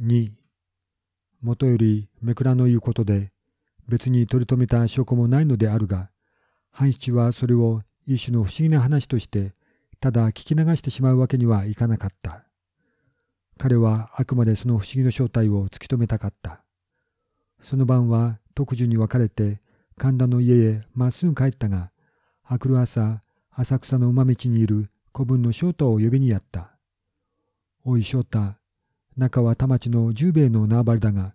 2もとよりめくらの言うことで別に取り留めた証拠もないのであるが半七はそれを一種の不思議な話としてただ聞き流してしまうわけにはいかなかった。彼はあくまでその不思議の正体を突き止めたかった。その晩は特需に別れて神田の家へまっすぐ帰ったが、明くる朝、浅草の馬道にいる子分の翔太を呼びにやった。おい翔太、中は田町の十兵衛の縄張りだが、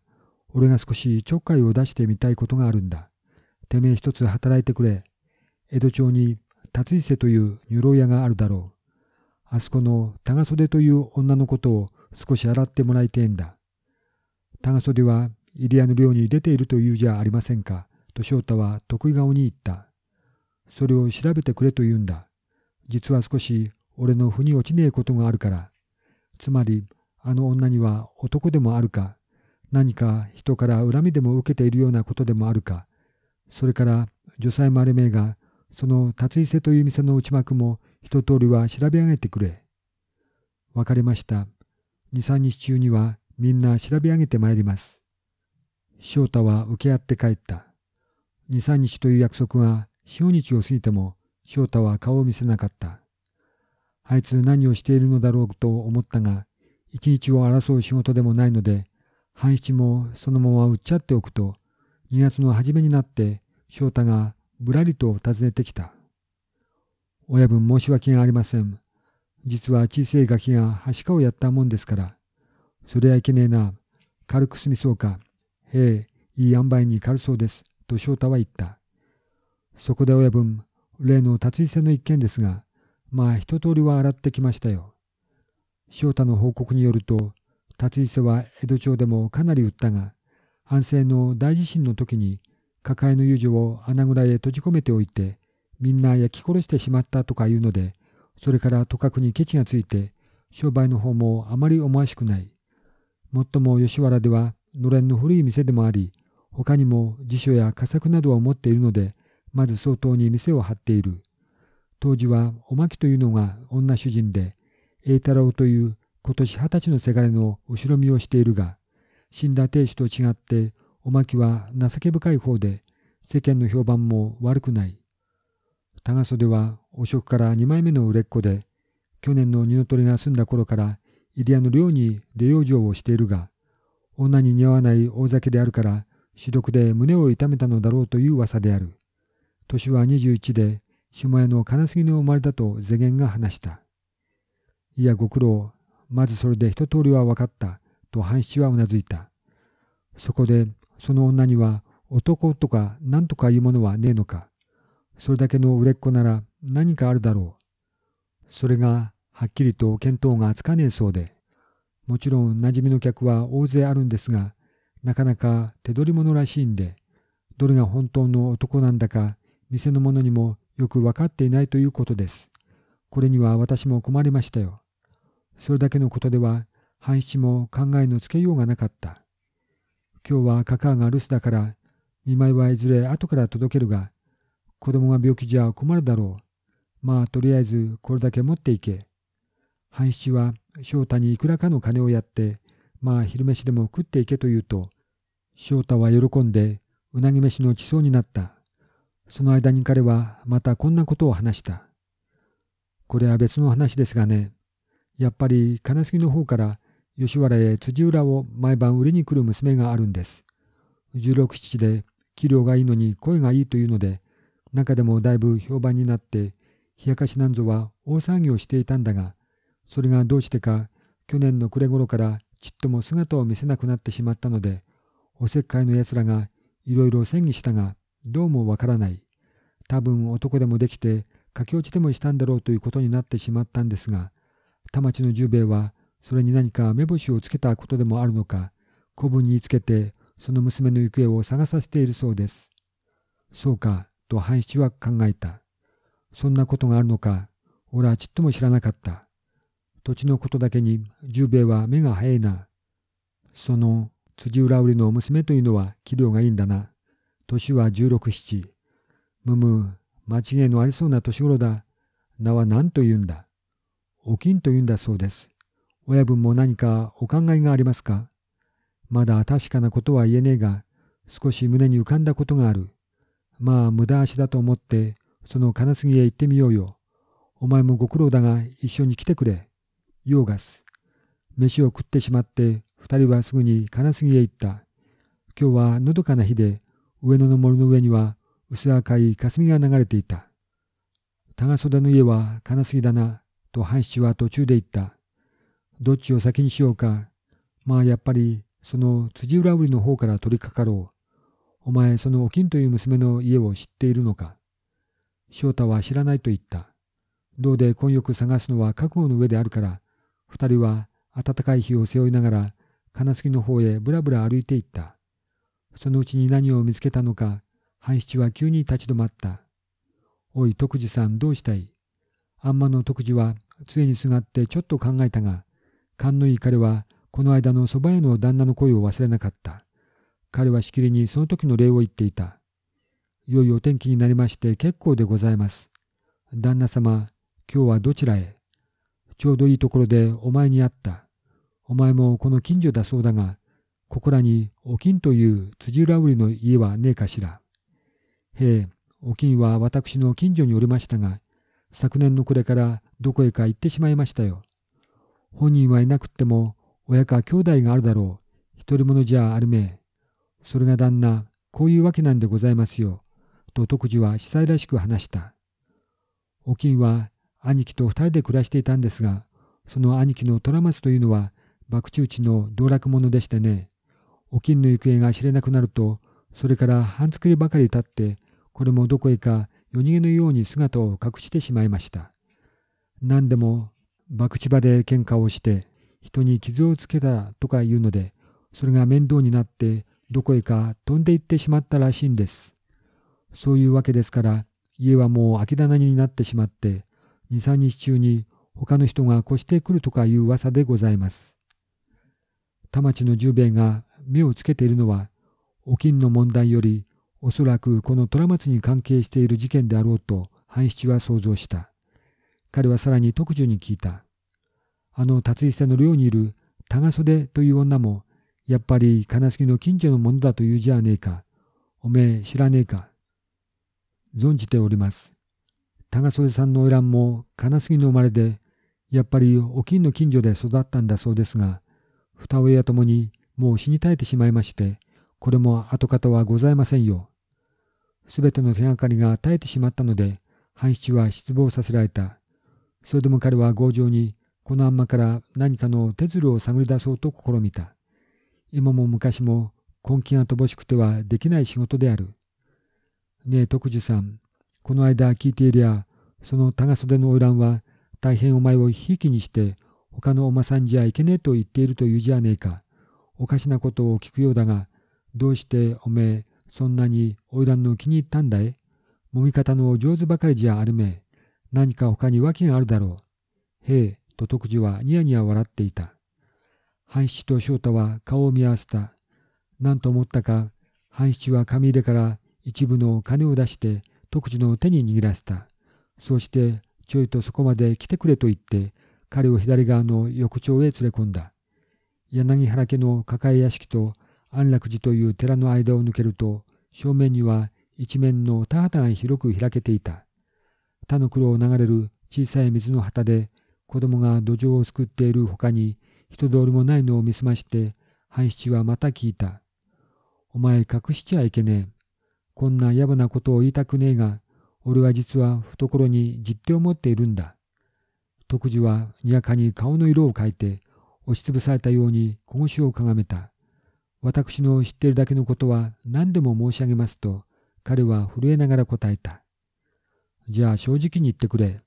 俺が少しちょっかいを出してみたいことがあるんだ。てめえ一つ働いてくれ。江戸町に達伊勢という女郎屋があるだろう。あそこの長袖という女のことを少し洗ってもらいてえんだ。長袖は入谷の寮に出ているというじゃありませんか。と翔太は得意顔に言った。それを調べてくれと言うんだ。実は少し俺の腑に落ちねえことがあるから。つまり、あの女には男でもあるか、何か人から恨みでも受けているようなことでもあるか、それから女才もあれめが、その達伊勢という店の内幕も一通りは調べ上げてくれ。わかりました。二三日中にはみんな調べ上げてまいります。翔太は受け合って帰った。二三日という約束が四日を過ぎても翔太は顔を見せなかった。あいつ何をしているのだろうと思ったが、一日を争う仕事でもないので、半七もそのまま売っちゃっておくと、二月の初めになって翔太がぶらりと訪ねてきた。親分申し訳がありません。実は小さいガキがはしかをやったもんですから。それはいけねえな。軽く済みそうか。へえ、いい塩梅に軽そうです。と翔太は言った。そこで親分、例の達伊勢の一件ですが、まあ一通りは洗ってきましたよ。翔太の報告によると、達伊勢は江戸町でもかなり売ったが、安政の大地震の時に、抱えの遊女を穴蔵へ閉じ込めておいて、みんな焼き殺してしまったとかいうので、それからとかくにケチがついて、商売の方もあまり思わしくない。もっとも吉原では、のれんの古い店でもあり、他にも辞書や佳作などを持っているので、まず相当に店を張っている。当時はおまきというのが女主人で、栄太郎という今年二十歳のせがれの後ろ身をしているが、死んだ亭主と違っておまきは情け深い方で、世間の評判も悪くない。長袖は汚職から二枚目の売れっ子で、去年の二の鳥が済んだ頃から入谷の寮に出養生をしているが、女に似合わない大酒であるから、死毒で胸を痛めたのだろうという噂である。年は21で、下屋の金杉の生まれだと世間が話した。いや、ご苦労。まずそれで一通りは分かった。と半七はうなずいた。そこで、その女には男とか何とかいうものはねえのか。それだけの売れっ子なら何かあるだろう。それがはっきりと見当がつかねえそうで。もちろん馴染みの客は大勢あるんですが、なかなか手取り物らしいんで、どれが本当の男なんだか、店の者にもよく分かっていないということです。これには私も困りましたよ。それだけのことでは、半七も考えのつけようがなかった。今日はカカアが留守だから、見舞いはいずれ後から届けるが、子供が病気じゃ困るだろう。まあ、とりあえずこれだけ持っていけ。半七は翔太にいくらかの金をやって、まあ昼飯でも食っていけと言うと、翔太は喜んでうなぎ飯の地層になった。その間に彼はまたこんなことを話した。これは別の話ですがね、やっぱり金杉の方から吉原へ辻浦を毎晩売りに来る娘があるんです。十六七で器量がいいのに声がいいというので、中でもだいぶ評判になって、冷やかしなんぞは大騒ぎをしていたんだが、それがどうしてか去年の暮れ頃からちっとも姿を見せなくなってしまったので、おせっかいの奴らがいろいろ戦議したが、どうもわからない。多分男でもできて駆け落ちでもしたんだろうということになってしまったんですが、田町の十兵衛はそれに何か目星をつけたことでもあるのか、子分につけてその娘の行方を探させているそうです。そうか、と半七は考えた。そんなことがあるのか、俺はちっとも知らなかった。土地のことだけに十兵衛は目が早いな。その辻浦売りの娘というのは器量がいいんだな。年は十六七。むむ、間違いのありそうな年頃だ。名は何と言うんだ。お金と言うんだそうです。親分も何かお考えがありますか？まだ確かなことは言えねえが、少し胸に浮かんだことがある。まあ無駄足だと思って、その金杉へ行ってみようよ。お前もご苦労だが一緒に来てくれ。ヨーガス。飯を食ってしまって二人はすぐに金杉へ行った。今日はのどかな日で上野の森の上には薄赤い霞が流れていた。長袖の家は金杉だな、と半七は途中で言った。どっちを先にしようか。まあやっぱりその辻浦売りの方から取りかかろう。お前そのお金という娘の家を知っているのか。翔太は知らないと言った。どうで婚欲探すのは覚悟の上であるから、二人は暖かい日を背負いながら金杉の方へぶらぶら歩いていった。そのうちに何を見つけたのか、半七は急に立ち止まった。おい、徳次さん、どうしたいあんまの徳次は杖にすがってちょっと考えたが、勘のいい彼はこの間の蕎麦屋の旦那の声を忘れなかった。彼はしきりにその時の礼を言っていた。良いお天気になりまして結構でございます。旦那様、今日はどちらへ？ちょうどいいところでお前に会った。お前もこの近所だそうだが、ここらにお金という辻浦売りの家はねえかしら。へえ、お金は私の近所におりましたが、昨年の暮れからどこへか行ってしまいましたよ。本人はいなくっても、親か兄弟があるだろう。一人者じゃあるめえ。それが旦那、こういうわけなんでございますよ。と徳次は司祭らしく話した。お金は兄貴と二人で暮らしていたんですが、その兄貴の虎松というのは、博打打ちの道楽者でしてね、お金の行方が知れなくなると、それから半作りばかり経って、これもどこへか夜逃げのように姿を隠してしまいました。何でも、博打場で喧嘩をして、人に傷をつけたとか言うので、それが面倒になって、どこへか飛んで行ってしまったらしいんです。そういうわけですから、家はもう空き棚になってしまって、二三日中に他の人が越してくるとかいう噂でございます。田町の十兵衛が目をつけているのは、お金の問題より、おそらくこの虎松に関係している事件であろうと、半七は想像した。彼はさらに特需に聞いた。あの辰伊勢の寮にいる長袖という女も、やっぱり金杉の近所のものだというじゃねえか。おめえ知らねえか。存じております。長袖さんの花魁も金杉の生まれで、やっぱりお金の近所で育ったんだそうですが、二親ともにもう死に絶えてしまいまして、これも跡形はございませんよ。すべての手がかりが絶えてしまったので、半七は失望させられた。それでも彼は強情に、このあんまから何かの手鶴を探り出そうと試みた。今も昔も根気が乏しくてはできない仕事である。ねえ、徳寿さん、この間聞いていりゃ、その長袖の花魁は大変お前をひいきにして他のおまさんじゃいけねえと言っているというじゃねえか。おかしなことを聞くようだが、どうしておめえ、そんなに花魁の気に入ったんだい？揉み方の上手ばかりじゃあるめえ。何か他に訳があるだろう。へえ、と徳次はニヤニヤ笑っていた。半七と翔太は顔を見合わせた。何と思ったか、半七は紙入れから一部の金を出して徳次の手に握らせた。そうして、ちょいとそこまで来てくれと言って、彼を左側の浴槽へ連れ込んだ。柳原家の抱え屋敷と安楽寺という寺の間を抜けると、正面には一面の田畑が広く開けていた。田の黒を流れる小さい水の旗で、子供が土壌をすくっているほかに、人通りもないのを見すまして、半七はまた聞いた。お前隠しちゃいけねえ。こんな野暮なことを言いたくねえが、俺は実は懐に実手を持っているんだ。徳次はにやかに顔の色を変えて、押しつぶされたように小腰をかがめた。私の知っているだけのことは何でも申し上げますと、彼は震えながら答えた。じゃあ正直に言ってくれ。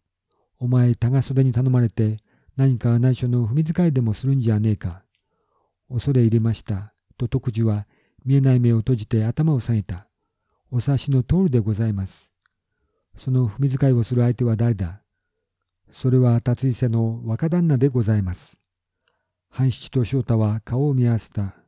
お前、長袖に頼まれて、何か内緒の踏み使いでもするんじゃねえか。恐れ入りました。と徳次は見えない目を閉じて頭を下げた。お察しの通りでございます。その踏み使いをする相手は誰だそれは達伊勢の若旦那でございます。半七と翔太は顔を見合わせた。